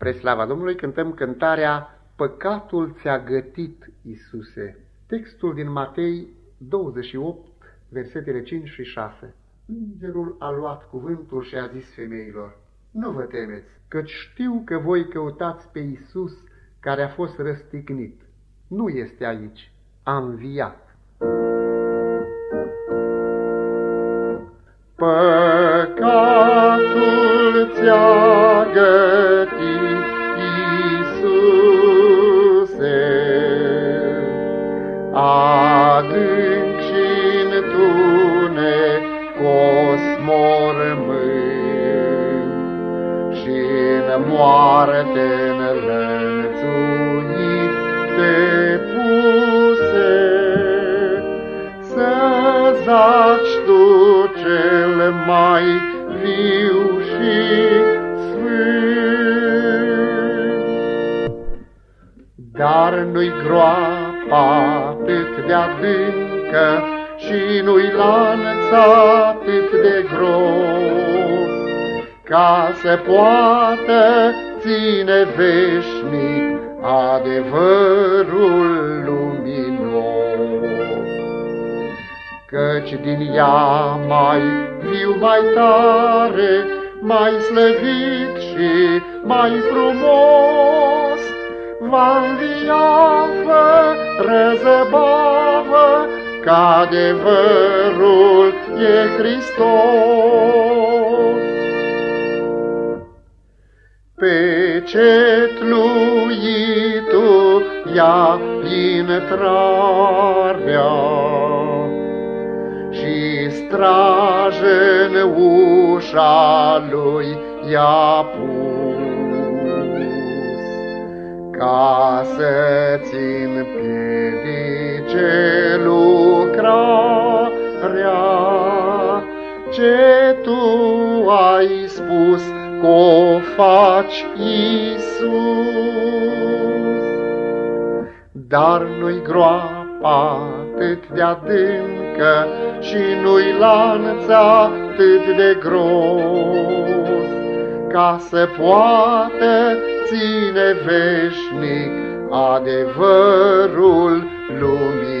Pre slava Domnului cântăm cântarea Păcatul ți-a gătit, Iisuse. Textul din Matei 28, versetele 5 și 6. Îngerul a luat cuvântul și a zis femeilor, Nu vă temeți, căci știu că voi căutați pe Iisus care a fost răstignit. Nu este aici, a înviat. Și-n moarte-n lănțuit te puse, să zaci tu cel mai viu și Dar nu-i groapa atât de adâncă și nu-i lanț atât de gros, ca să poată ține veșnic adevărul luminos. Căci din ea mai viu, mai tare, mai slăvit și mai frumos, va învia fără zăbavă, ca adevărul e Hristos. Pe cetluitul ia intrarea și strajă în ușa lui i-a ca să-ți împiedice lucrarea ce tu ai spus că o faci, Iisus. Dar nu-i groapa atât de adâncă și nu-i lanța atât de gros, ca să poată ține veșnic adevărul luminos.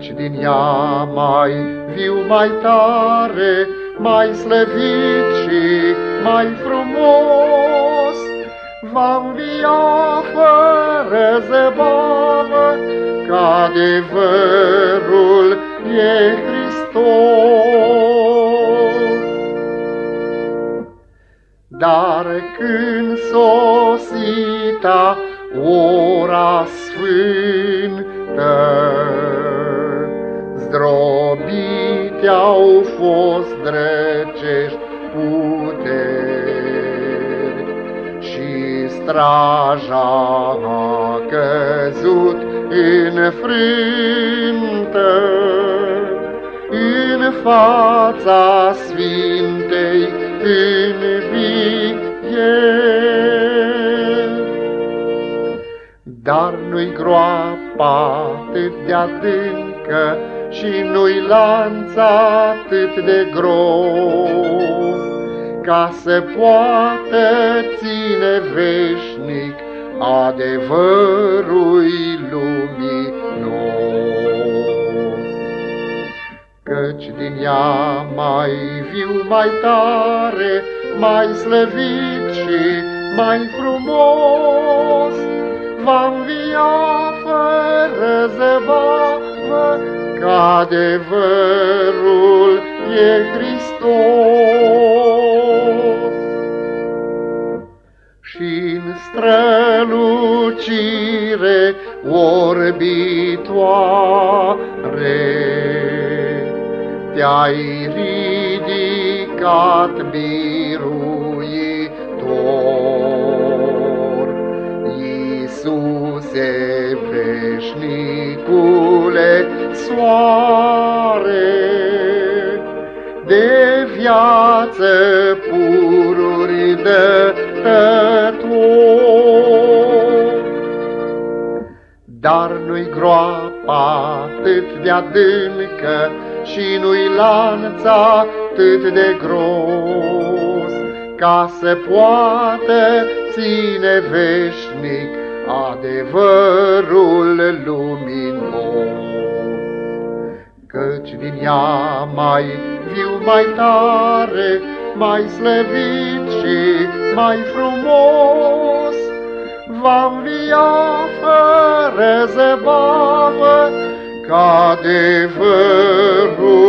Căci din ea mai viu, mai tare, mai slăvit și mai frumos, va învia fără zăbavă, ca adevărul e Hristos. Dar când sosita ora sfântă, zdrobite au fost drăcești puteri și straja a căzut înfrântă în fața Sfintei învie. Dar nu-i groapa atât de adâncă și nu-i lanța atât de gros, ca să poată ține veșnic adevărul luminos căci din ea mai viu, mai tare, mai slăvit și mai frumos, va învia fără zăbavă, ca adevărul e Hristos. Și-n strălucire orbitoare, te-ai ridicat biruitor. Iisuse veșnicule soare, de viață pururi de tător. Dar nu-i groapa atât de adâncă, și nu-i lanța atât de gros, ca să poată ține veșnic adevărul luminos. Căci din ea mai viu, mai tare, mai slăvit și mai frumos, va învia fără zăbavă, ca adevărul